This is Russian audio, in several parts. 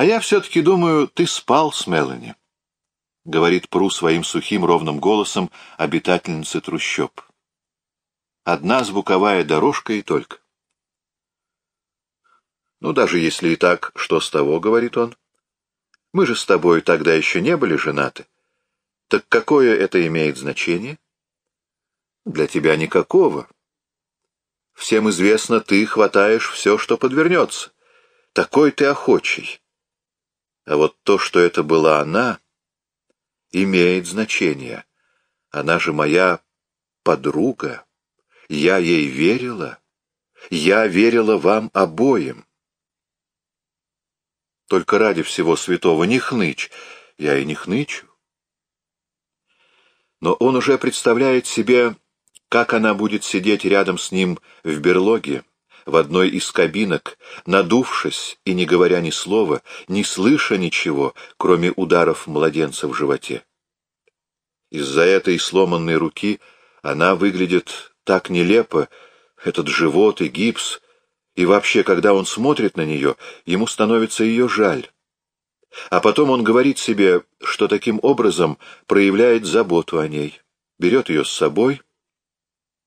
«А я все-таки думаю, ты спал с Мелани», — говорит Пру своим сухим ровным голосом обитательницы трущоб. «Одна звуковая дорожка и только». «Ну, даже если и так, что с того?» — говорит он. «Мы же с тобой тогда еще не были женаты. Так какое это имеет значение?» «Для тебя никакого. Всем известно, ты хватаешь все, что подвернется. Такой ты охочий. А вот то, что это была она, имеет значение. Она же моя подруга. Я ей верила. Я верила вам обоим. Только ради всего святого не хнычь. Я и не хнычу. Но он уже представляет себе, как она будет сидеть рядом с ним в берлоге, в одной из кабинок, надувшись и не говоря ни слова, не слыша ничего, кроме ударов младенца в животе. Из-за этой сломанной руки она выглядит так нелепо, этот живот и гипс, и вообще, когда он смотрит на нее, ему становится ее жаль. А потом он говорит себе, что таким образом проявляет заботу о ней, берет ее с собой,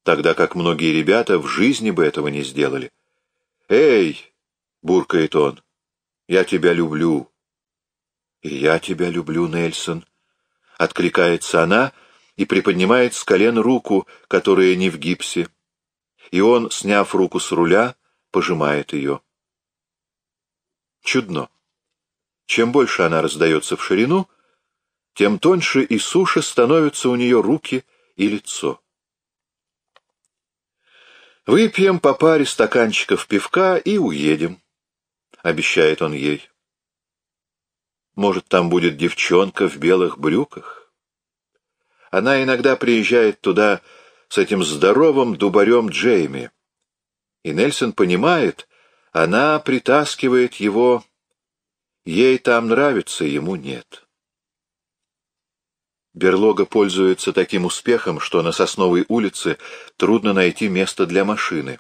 тогда как многие ребята в жизни бы этого не сделали. «Эй!» — буркает он. «Я тебя люблю». «И я тебя люблю, Нельсон», — откликается она и приподнимает с колен руку, которая не в гипсе. И он, сняв руку с руля, пожимает ее. Чудно. Чем больше она раздается в ширину, тем тоньше и суше становятся у нее руки и лицо. «Выпьем по паре стаканчиков пивка и уедем», — обещает он ей. «Может, там будет девчонка в белых брюках?» Она иногда приезжает туда с этим здоровым дубарем Джейми, и Нельсон понимает, она притаскивает его, ей там нравится, ему нет. Берлога пользуется таким успехом, что на Сосновой улице трудно найти место для машины.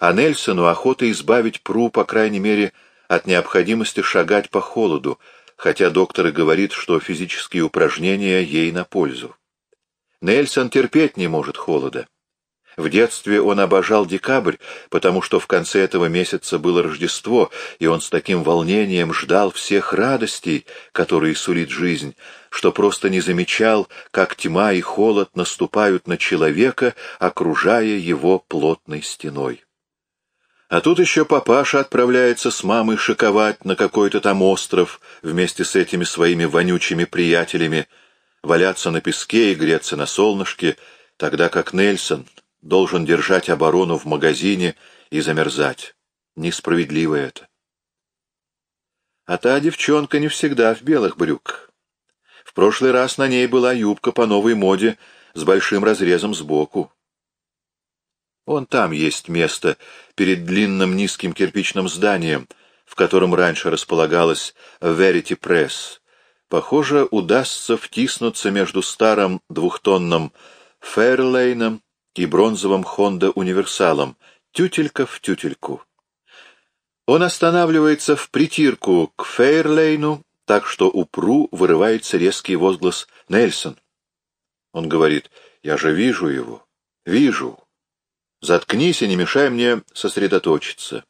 А Нельсону охота избавить Пру, по крайней мере, от необходимости шагать по холоду, хотя доктор и говорит, что физические упражнения ей на пользу. Нельсон терпеть не может холода. В детстве он обожал декабрь, потому что в конце этого месяца было Рождество, и он с таким волнением ждал всех радостей, которые сулит жизнь, что просто не замечал, как тьма и холод наступают на человека, окружая его плотной стеной. А тут еще папаша отправляется с мамой шиковать на какой-то там остров вместе с этими своими вонючими приятелями, валяться на песке и греться на солнышке, тогда как Нельсон, должен держать оборону в магазине и замерзать. Несправедливо это. А та девчонка не всегда в белых брюках. В прошлый раз на ней была юбка по новой моде с большим разрезом сбоку. Вон там есть место перед длинным низким кирпичным зданием, в котором раньше располагалась Verity Press. Похоже, удастся втиснуться между старым двухтонным Фейрлейном и бронзовым Хонда-универсалом, тютелька в тютельку. Он останавливается в притирку к Фейрлейну, так что у Пру вырывается резкий возглас «Нельсон». Он говорит «Я же вижу его, вижу. Заткнись и не мешай мне сосредоточиться».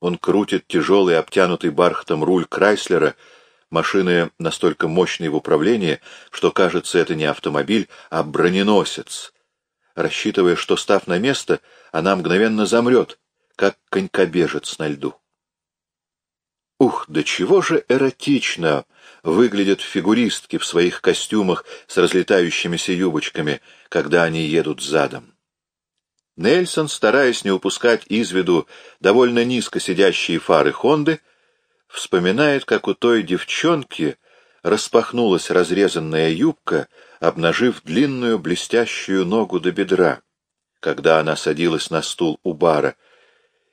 Он крутит тяжелый, обтянутый бархатом руль Крайслера, машины настолько мощной в управлении, что, кажется, это не автомобиль, а броненосец, рассчитывая, что, став на место, она мгновенно замрет, как конькобежец на льду. Ух, да чего же эротично выглядят фигуристки в своих костюмах с разлетающимися юбочками, когда они едут задом. Нельсон, стараясь не упускать из виду довольно низко сидящие фары Хонды, вспоминает, как у той девчонки распахнулась разрезанная юбка, обнажив длинную блестящую ногу до бедра, когда она садилась на стул у бара,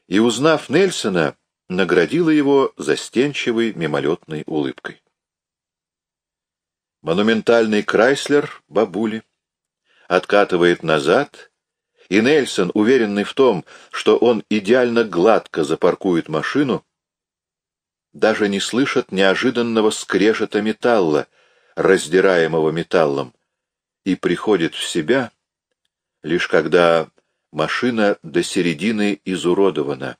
и, узнав Нельсона, наградила его застенчивой мимолетной улыбкой. Монументальный Крайслер бабули откатывает назад, и Нельсон, уверенный в том, что он идеально гладко запаркует машину, даже не слышат неожиданного скрежета металла, раздираемого металлом, и приходит в себя, лишь когда машина до середины изуродована,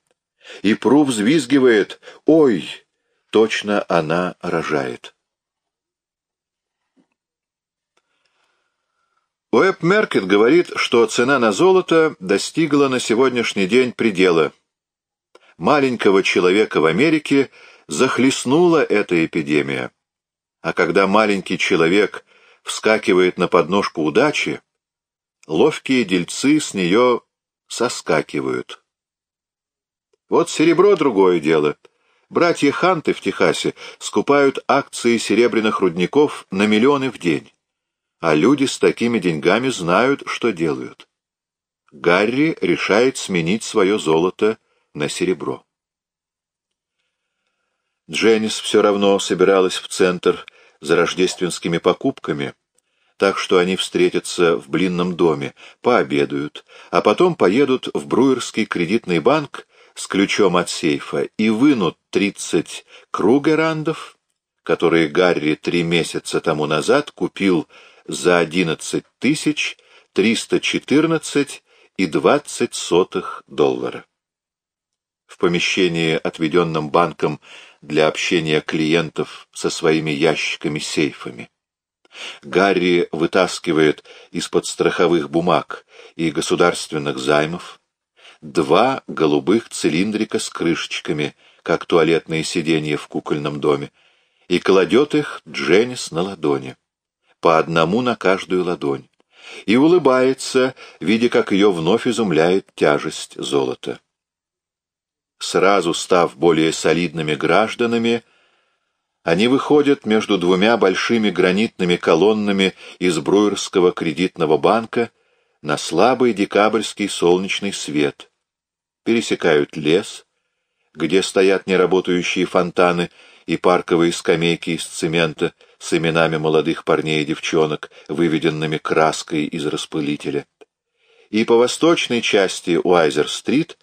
и Пру взвизгивает «Ой!» Точно она рожает. Уэб Меркет говорит, что цена на золото достигла на сегодняшний день предела. Маленького человека в Америке захлестнула эта эпидемия. А когда маленький человек вскакивает на подножку удачи, ловкие дельцы с нее соскакивают. Вот серебро другое дело. Братья Ханты в Техасе скупают акции серебряных рудников на миллионы в день. А люди с такими деньгами знают, что делают. Гарри решает сменить свое золото на серебро. Дженнис все равно собиралась в центр за рождественскими покупками, так что они встретятся в блинном доме, пообедают, а потом поедут в Бруерский кредитный банк с ключом от сейфа и вынут 30 кругерандов, которые Гарри три месяца тому назад купил за 11 тысяч 314 и 20 сотых доллара. В помещении, отведенном банком для общения клиентов со своими ящиками-сейфами. Гарри вытаскивает из-под страховых бумаг и государственных займов два голубых цилиндрика с крышечками, как туалетные сиденья в кукольном доме, и кладет их Дженнис на ладони, по одному на каждую ладонь, и улыбается, видя, как ее вновь изумляет тяжесть золота. Сразу став более солидными гражданами, они выходят между двумя большими гранитными колоннами из Бруерского кредитного банка на слабый декабрьский солнечный свет, пересекают лес, где стоят неработающие фонтаны и парковые скамейки из цемента с именами молодых парней и девчонок, выведенными краской из распылителя. И по восточной части Уайзер-стрит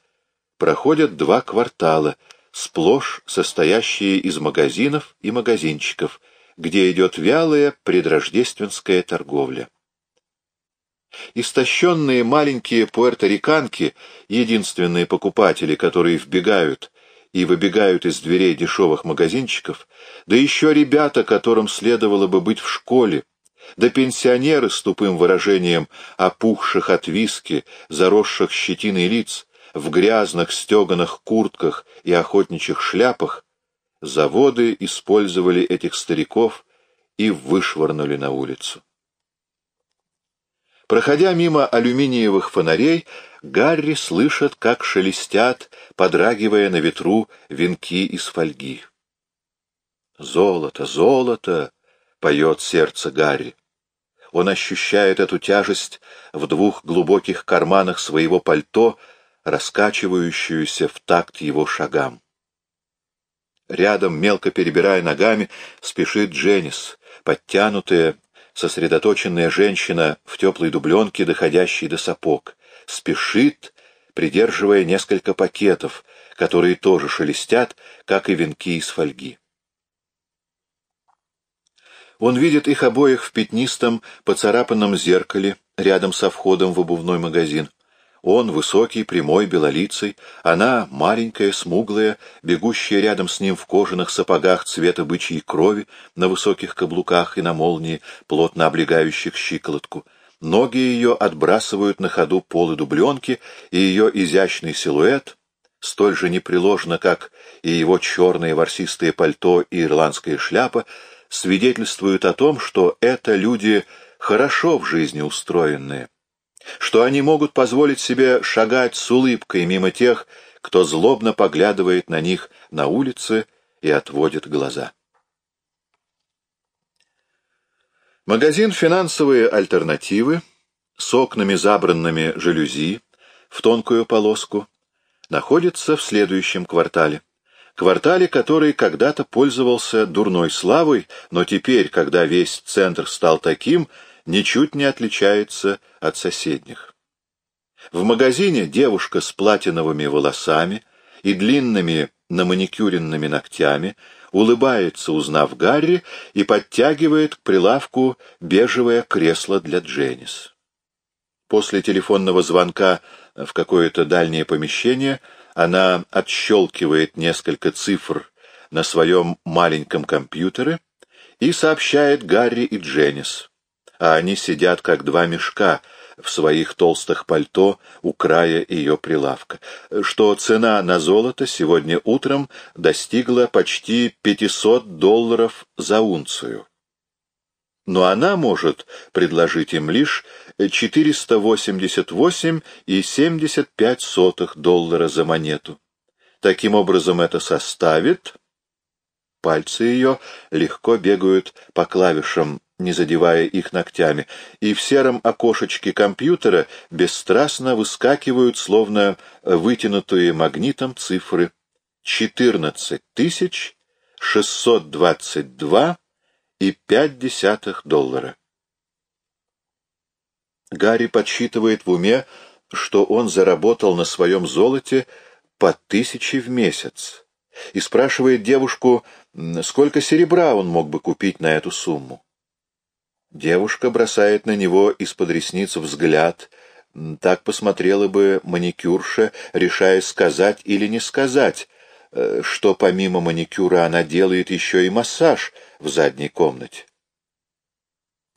проходят два квартала, сплошь состоящие из магазинов и магазинчиков, где идет вялая предрождественская торговля. Истощенные маленькие пуэрториканки, единственные покупатели, которые вбегают и выбегают из дверей дешевых магазинчиков, да еще ребята, которым следовало бы быть в школе, да пенсионеры с тупым выражением опухших от виски, заросших щетиной лиц, в грязных стеганых куртках и охотничьих шляпах, заводы использовали этих стариков и вышвырнули на улицу. Проходя мимо алюминиевых фонарей, Гарри слышит, как шелестят, подрагивая на ветру, венки из фольги. «Золото, золото!» — поет сердце Гарри. Он ощущает эту тяжесть в двух глубоких карманах своего пальто, раскачивающуюся в такт его шагам. Рядом, мелко перебирая ногами, спешит Дженнис, подтянутая, сосредоточенная женщина в теплой дубленке, доходящей до сапог, спешит, придерживая несколько пакетов, которые тоже шелестят, как и венки из фольги. Он видит их обоих в пятнистом, поцарапанном зеркале рядом со входом в обувной магазин. Он высокий, прямой, белолицый, она маленькая, смуглая, бегущая рядом с ним в кожаных сапогах цвета бычьей крови, на высоких каблуках и на молнии, плотно облегающих щиколотку. Ноги ее отбрасывают на ходу полы дубленки, и ее изящный силуэт, столь же непреложно, как и его черное ворсистое пальто и ирландская шляпа, свидетельствуют о том, что это люди хорошо в жизни устроенные что они могут позволить себе шагать с улыбкой мимо тех, кто злобно поглядывает на них на улице и отводит глаза. Магазин «Финансовые альтернативы» с окнами, забранными жалюзи, в тонкую полоску, находится в следующем квартале. Квартале, который когда-то пользовался дурной славой, но теперь, когда весь центр стал таким, ничуть не отличается от соседних. В магазине девушка с платиновыми волосами и длинными наманикюренными ногтями, улыбается, узнав Гарри, и подтягивает к прилавку бежевое кресло для Дженнис. После телефонного звонка в какое-то дальнее помещение она отщелкивает несколько цифр на своем маленьком компьютере и сообщает Гарри и Дженнис. А они сидят как два мешка в своих толстых пальто у края ее прилавка, что цена на золото сегодня утром достигла почти 500 долларов за унцию. Но она может предложить им лишь 488,75 доллара за монету. Таким образом, это составит Пальцы ее легко бегают по клавишам, не задевая их ногтями, и в сером окошечке компьютера бесстрастно выскакивают, словно вытянутые магнитом цифры 14 тысяч 622 и 5 десятых доллара. Гарри подсчитывает в уме, что он заработал на своем золоте по тысяче в месяц, и спрашивает девушку, сколько серебра он мог бы купить на эту сумму. Девушка бросает на него из-под ресниц взгляд, так посмотрела бы маникюрша, решая сказать или не сказать, э, что помимо маникюра она делает еще и массаж в задней комнате.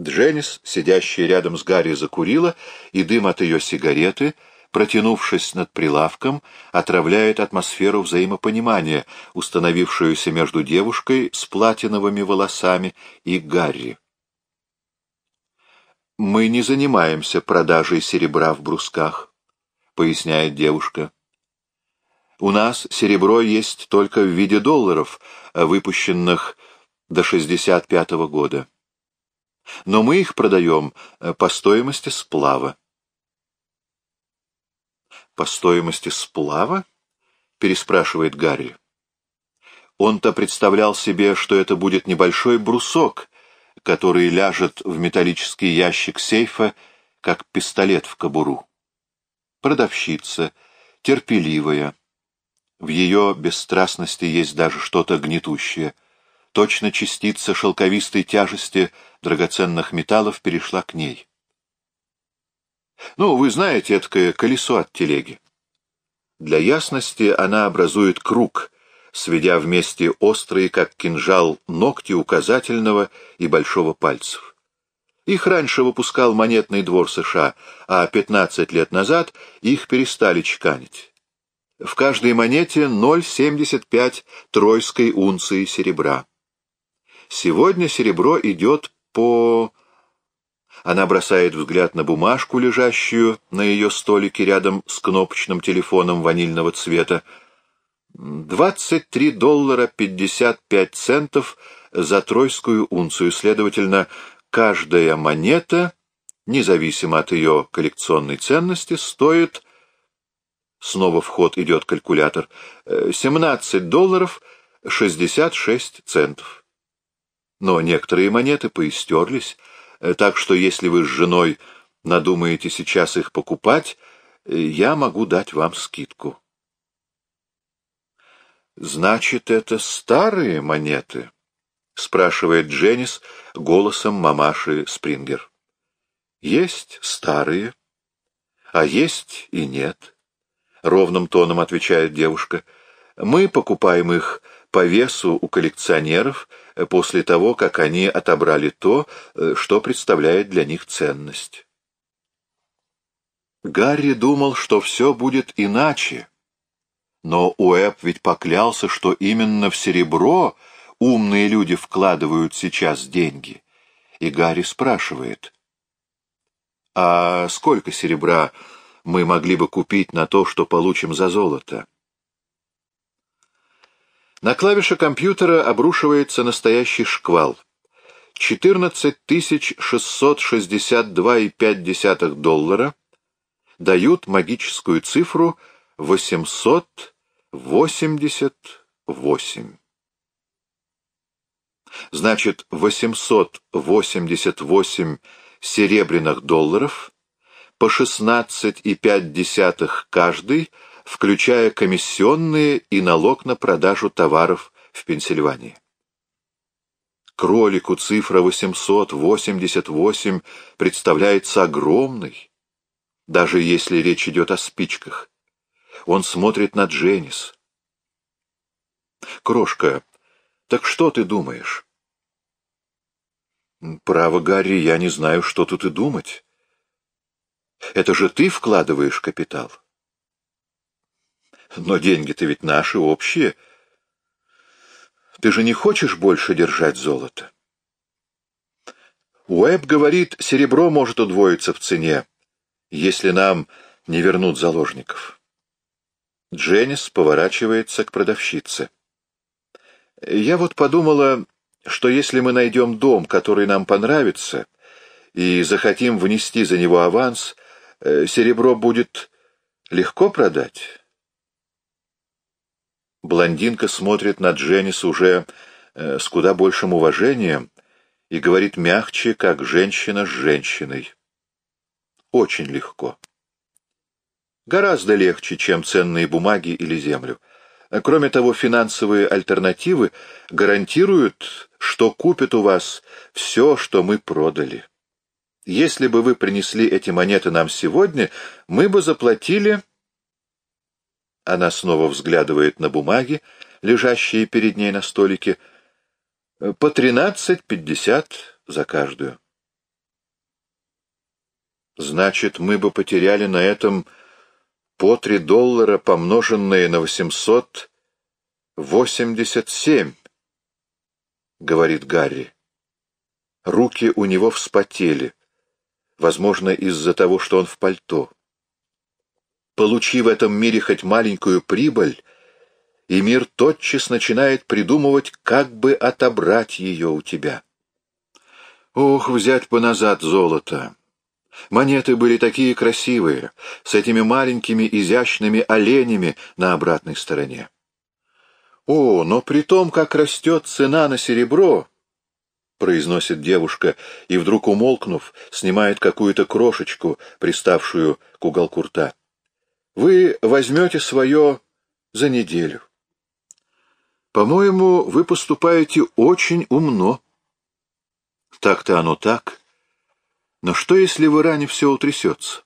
Дженнис, сидящая рядом с Гарри, закурила, и дым от ее сигареты — протянувшись над прилавком, отравляет атмосферу взаимопонимания, установившуюся между девушкой с платиновыми волосами и Гарри. «Мы не занимаемся продажей серебра в брусках», — поясняет девушка. «У нас серебро есть только в виде долларов, выпущенных до 65-го года. Но мы их продаем по стоимости сплава. «По стоимости сплава?» — переспрашивает Гарри. Он-то представлял себе, что это будет небольшой брусок, который ляжет в металлический ящик сейфа, как пистолет в кобуру. Продавщица, терпеливая. В ее бесстрастности есть даже что-то гнетущее. Точно частица шелковистой тяжести драгоценных металлов перешла к ней. Ну, вы знаете, это колесо от телеги. Для ясности она образует круг, сведя вместе острые, как кинжал, ногти указательного и большого пальцев. Их раньше выпускал монетный двор США, а 15 лет назад их перестали чеканить. В каждой монете 0,75 тройской унции серебра. Сегодня серебро идет по она бросает взгляд на бумажку, лежащую на ее столике рядом с кнопочным телефоном ванильного цвета. Двадцать три доллара пятьдесят пять центов за тройскую унцию. Следовательно, каждая монета, независимо от ее коллекционной ценности, стоит... Снова в ход идет калькулятор. Семнадцать долларов шестьдесят шесть центов. Но некоторые монеты поистерлись, так что если вы с женой надумаете сейчас их покупать, э, я могу дать вам скидку. «Значит, это старые монеты?» — спрашивает Дженнис голосом мамаши Спрингер. «Есть старые, а есть и нет», — ровным тоном отвечает девушка. «Мы покупаем их по весу у коллекционеров э, после того, как они отобрали то, э, что представляет для них ценность. Гарри думал, что все будет иначе. Но Уэб ведь поклялся, что именно в серебро умные люди вкладывают сейчас деньги. И Гарри спрашивает, «А сколько серебра мы могли бы купить на то, что получим за золото?» На клавише компьютера обрушивается настоящий шквал. 14 662,5 доллара дают магическую цифру 888. Значит, 888 серебряных долларов по 16,5 каждый включая комиссионные и налог на продажу товаров в Пенсильвании. Кролику цифра 888 представляется огромной, даже если речь идет о спичках. Он смотрит на Дженнис. «Крошка, так что ты думаешь?» «Право, Гарри, я не знаю, что тут и думать. Это же ты вкладываешь капитал. Но деньги-то ведь наши, общие. Ты же не хочешь больше держать золото?» Уэб говорит, серебро может удвоиться в цене, если нам не вернут заложников. Дженнис поворачивается к продавщице. Я вот подумала, что если мы найдем дом, который нам понравится, и захотим внести за него аванс, э, серебро будет легко продать. Блондинка смотрит на Дженнис уже э, с куда большим уважением и говорит мягче, как женщина с женщиной. Очень легко. Гораздо легче, чем ценные бумаги или землю. Кроме того, финансовые альтернативы гарантируют, что купят у вас все, что мы продали. Если бы вы принесли эти монеты нам сегодня, мы бы заплатили... Она снова взглядывает на бумаги, лежащие перед ней на столике, по тринадцать пятьдесят за каждую. Значит, мы бы потеряли на этом по три доллара, помноженные на восемьсот восемьдесят семь, говорит Гарри. Руки у него вспотели, возможно, из-за того, что он в пальто. Получив в этом мире хоть маленькую прибыль, и мир тотчас начинает придумывать, как бы отобрать ее у тебя. Ох, взять бы назад золото! Монеты были такие красивые, с этими маленькими изящными оленями на обратной стороне. «О, но при том, как растет цена на серебро!» — произносит девушка, и вдруг, умолкнув, снимает какую-то крошечку, приставшую к уголку рта. «Вы возьмете свое за неделю. По-моему, вы поступаете очень умно». «Так-то оно так», но что, если в Иране все утрясется?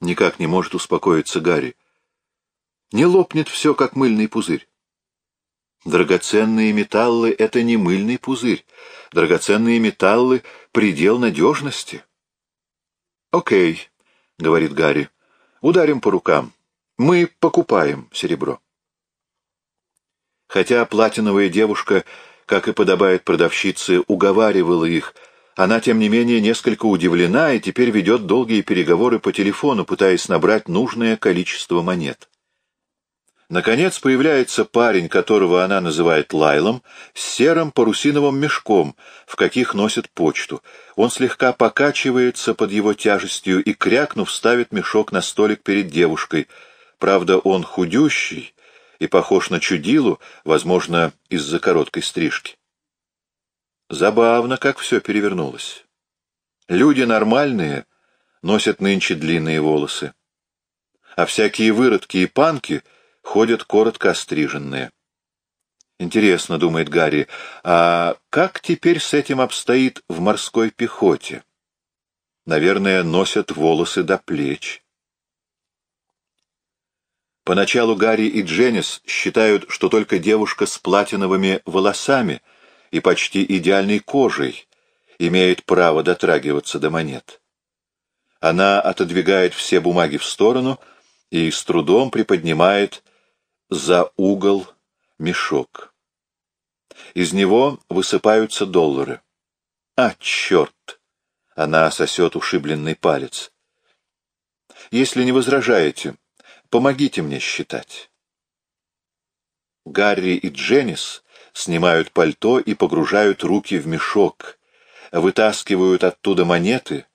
Никак не может успокоиться Гарри. Не лопнет все, как мыльный пузырь. Драгоценные металлы — это не мыльный пузырь. Драгоценные металлы — предел надежности. «Окей», — говорит Гарри, — «ударим по рукам. Мы покупаем серебро». Хотя платиновая девушка, как и подобает продавщице, уговаривала их — она, тем не менее, несколько удивлена и теперь ведет долгие переговоры по телефону, пытаясь набрать нужное количество монет. Наконец появляется парень, которого она называет Лайлом, с серым парусиновым мешком, в каких носит почту. Он слегка покачивается под его тяжестью и, крякнув, ставит мешок на столик перед девушкой. Правда, он худющий и похож на чудилу, возможно, из-за короткой стрижки. Забавно, как все перевернулось. Люди нормальные носят нынче длинные волосы, а всякие выродки и панки ходят коротко остриженные. Интересно, думает Гарри, а как теперь с этим обстоит в морской пехоте? Наверное, носят волосы до плеч. Поначалу Гарри и Дженнис считают, что только девушка с платиновыми волосами — и почти идеальной кожей имеет право дотрагиваться до монет. Она отодвигает все бумаги в сторону и с трудом приподнимает за угол мешок. Из него высыпаются доллары. А, черт! Она сосет ушибленный палец. Если не возражаете, помогите мне считать. Гарри и Дженнис снимают пальто и погружают руки в мешок, вытаскивают оттуда монеты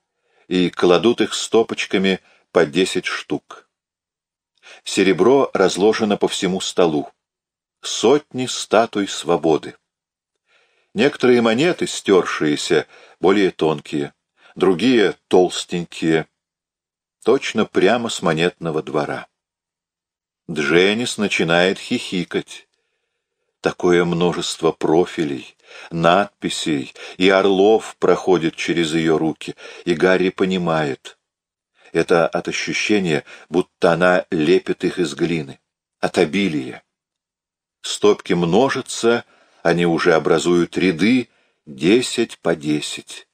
и кладут их стопочками по десять штук. Серебро разложено по всему столу. Сотни статуй свободы. Некоторые монеты, стершиеся, более тонкие, другие толстенькие, точно прямо с монетного двора. Дженнис начинает хихикать. Такое множество профилей, надписей и орлов проходит через ее руки, и Гарри понимает. Это от ощущения, будто она лепит их из глины, от обилия. Стопки множатся, они уже образуют ряды, десять по десять.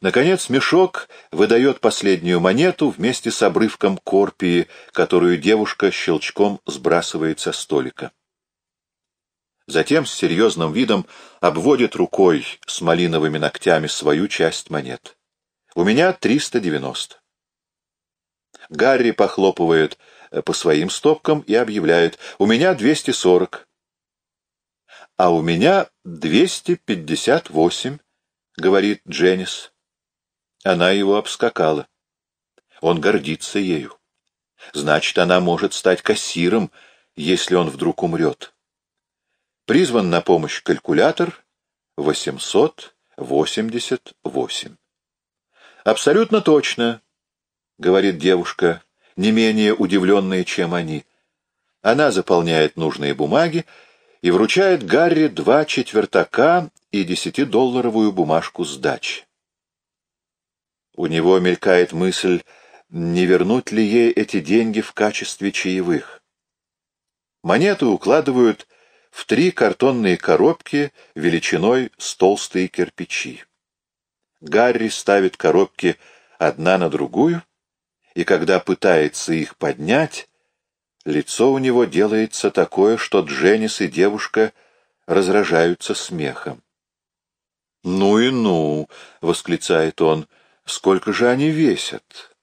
Наконец мешок выдает последнюю монету вместе с обрывком корпии, которую девушка щелчком сбрасывает со столика. Затем с серьезным видом обводит рукой с малиновыми ногтями свою часть монет. У меня 390. Гарри похлопывает э, по своим стопкам и объявляет «У меня 240». «А у меня 258», — говорит Дженнис. Она его обскакала. Он гордится ею. Значит, она может стать кассиром, если он вдруг умрет. Призван на помощь калькулятор 888. Абсолютно точно, говорит девушка, не менее удивленная, чем они. Она заполняет нужные бумаги и вручает Гарри два четвертака и десятидолларовую бумажку сдачи. У него мелькает мысль, не вернуть ли ей эти деньги в качестве чаевых. Монеты укладывают в три картонные коробки величиной с толстые кирпичи. Гарри ставит коробки одна на другую, и когда пытается их поднять, лицо у него делается такое, что Дженнис и девушка разражаются смехом. «Ну и ну!» — восклицает он. Сколько же они весят?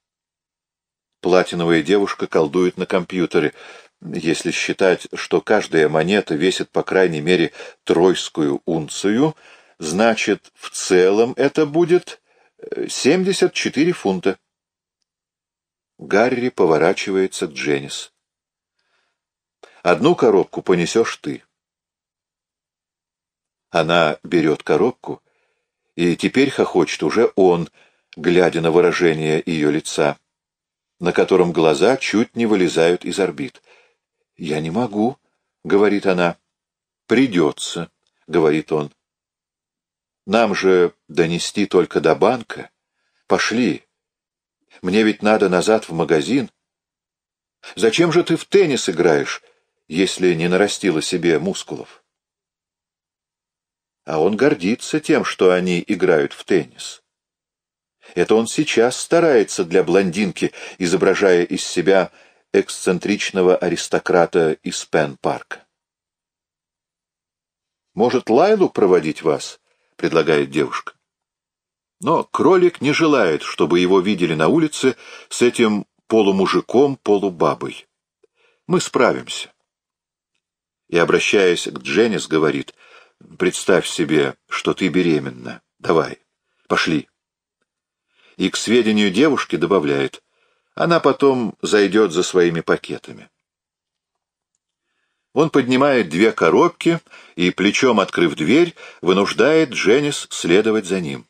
Платиновая девушка колдует на компьютере. Если считать, что каждая монета весит по крайней мере тройскую унцию, значит, в целом это будет 74 э, фунта. Гарри поворачивается к Дженнис. Одну коробку понесешь ты. Она берет коробку, и теперь хохочет уже он, глядя на выражение ее лица, на котором глаза чуть не вылезают из орбит. «Я не могу», — говорит она. «Придется», — говорит он. «Нам же донести только до банка. Пошли. Мне ведь надо назад в магазин. Зачем же ты в теннис играешь, если не нарастила себе мускулов?» А он гордится тем, что они играют в теннис. Это он сейчас старается для блондинки, изображая из себя эксцентричного аристократа из Пен-парка. «Может, Лайлу проводить вас?» — предлагает девушка. Но кролик не желает, чтобы его видели на улице с этим полумужиком-полубабой. Мы справимся. И, обращаясь к Дженнис, говорит, «Представь себе, что ты беременна. Давай, пошли» и к сведению девушки добавляет, она потом зайдет за своими пакетами. Он поднимает две коробки и, плечом открыв дверь, вынуждает Дженнис следовать за ним.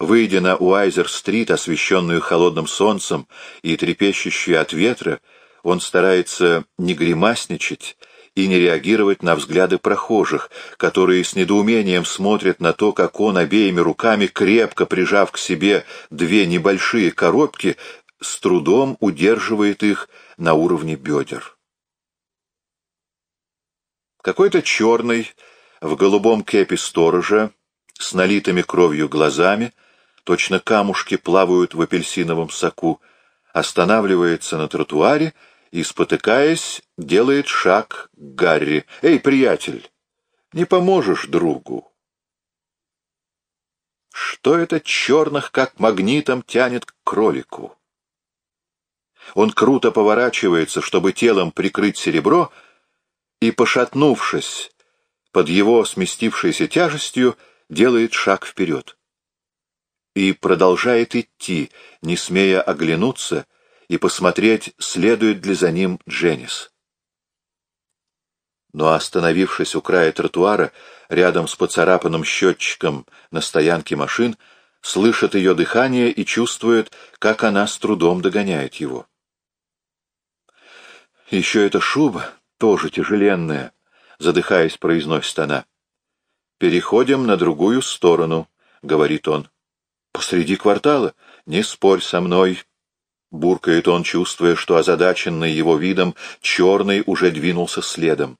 Выйдя на Уайзер-стрит, освещенную холодным солнцем и трепещущую от ветра, он старается не гримасничать и не реагировать на взгляды прохожих, которые с недоумением смотрят на то, как он обеими руками, крепко прижав к себе две небольшие коробки, с трудом удерживает их на уровне бедер. Какой-то черный, в голубом кепе сторожа, с налитыми кровью глазами, точно камушки плавают в апельсиновом соку, останавливается на тротуаре и, спотыкаясь, делает шаг к Гарри. «Эй, приятель, не поможешь другу?» Что это черных, как магнитом, тянет к кролику? Он круто поворачивается, чтобы телом прикрыть серебро, и, пошатнувшись под его сместившейся тяжестью, делает шаг вперед. И продолжает идти, не смея оглянуться, и посмотреть, следует ли за ним Дженнис. Но, остановившись у края тротуара, рядом с поцарапанным счетчиком на стоянке машин, слышит ее дыхание и чувствует, как она с трудом догоняет его. Еще эта шуба тоже тяжеленная, задыхаясь, произносит она. «Переходим на другую сторону», — говорит он. «Посреди квартала? Не спорь со мной», — буркает он, чувствуя, что озадаченный его видом черный уже двинулся следом.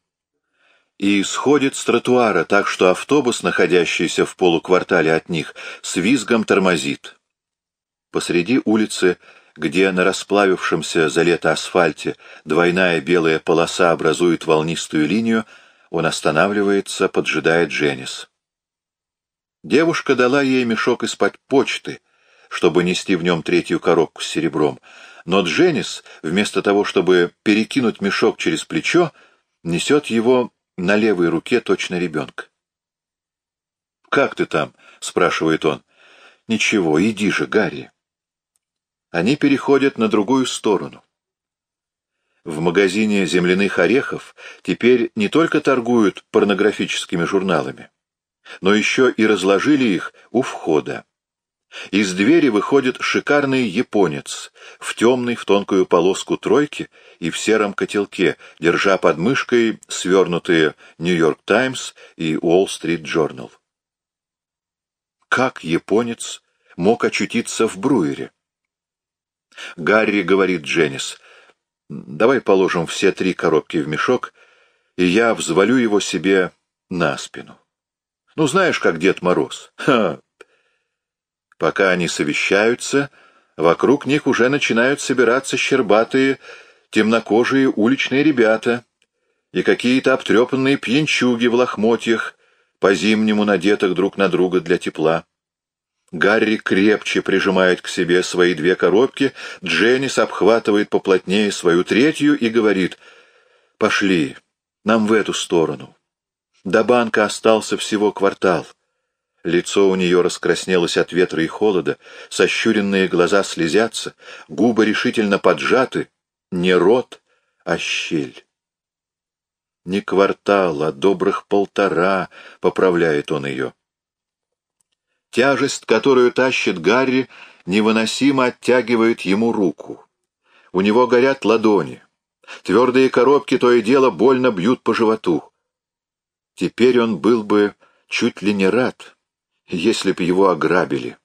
И сходит с тротуара, так что автобус, находящийся в полуквартале от них, с визгом тормозит. Посреди улицы где на расплавившемся за лето асфальте двойная белая полоса образует волнистую линию, он останавливается, поджидает Дженнис. Девушка дала ей мешок из-под почты, чтобы нести в нем третью коробку с серебром, но Дженнис, вместо того, чтобы перекинуть мешок через плечо, несет его на левой руке точно ребенка. «Как ты там?» — спрашивает он. «Ничего, иди же, Гарри» они переходят на другую сторону. В магазине земляных орехов теперь не только торгуют порнографическими журналами, но еще и разложили их у входа. Из двери выходит шикарный японец в темной в тонкую полоску тройки и в сером котелке, держа под мышкой свернутые «Нью-Йорк Таймс» и «Уолл-стрит Джорнал». Как японец мог очутиться в Бруере? Гарри говорит Дженнис, давай положим все три коробки в мешок, и я взвалю его себе на спину. Ну, знаешь, как Дед Мороз. Ха! Пока они совещаются, вокруг них уже начинают собираться щербатые, темнокожие уличные ребята и какие-то обтрепанные пьянчуги в лохмотьях, по-зимнему надетых друг на друга для тепла. Гарри крепче прижимает к себе свои две коробки, Дженнис обхватывает поплотнее свою третью и говорит «Пошли, нам в эту сторону». До банка остался всего квартал. Лицо у нее раскраснелось от ветра и холода, сощуренные глаза слезятся, губы решительно поджаты, не рот, а щель. Не квартал, а добрых полтора, поправляет он ее. Тяжесть, которую тащит Гарри, невыносимо оттягивает ему руку. У него горят ладони. Твердые коробки то и дело больно бьют по животу. Теперь он был бы чуть ли не рад, если б его ограбили.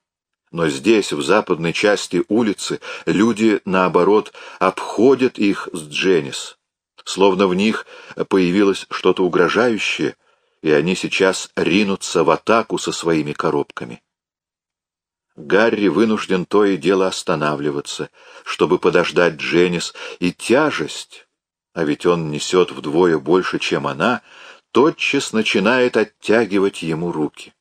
Но здесь, в западной части улицы, люди, наоборот, обходят их с Дженнис. Словно в них появилось что-то угрожающее — и они сейчас ринутся в атаку со своими коробками. Гарри вынужден то и дело останавливаться, чтобы подождать Дженнис, и тяжесть, а ведь он несет вдвое больше, чем она, тотчас начинает оттягивать ему руки.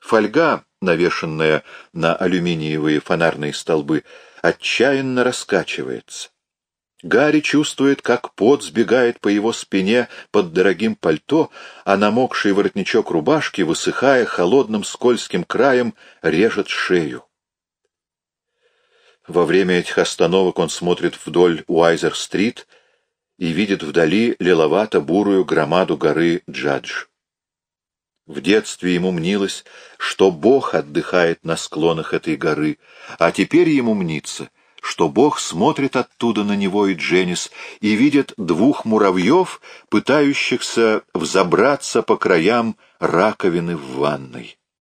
Фольга, навешанная на алюминиевые фонарные столбы, отчаянно раскачивается. Гарри чувствует, как пот сбегает по его спине под дорогим пальто, а намокший воротничок рубашки, высыхая холодным скользким краем, режет шею. Во время этих остановок он смотрит вдоль Уайзер-стрит и видит вдали лиловато-бурую громаду горы Джадж. В детстве ему мнилось, что Бог отдыхает на склонах этой горы, а теперь ему мнится, что Бог смотрит оттуда на него и Дженнис и видит двух муравьев, пытающихся взобраться по краям раковины в ванной.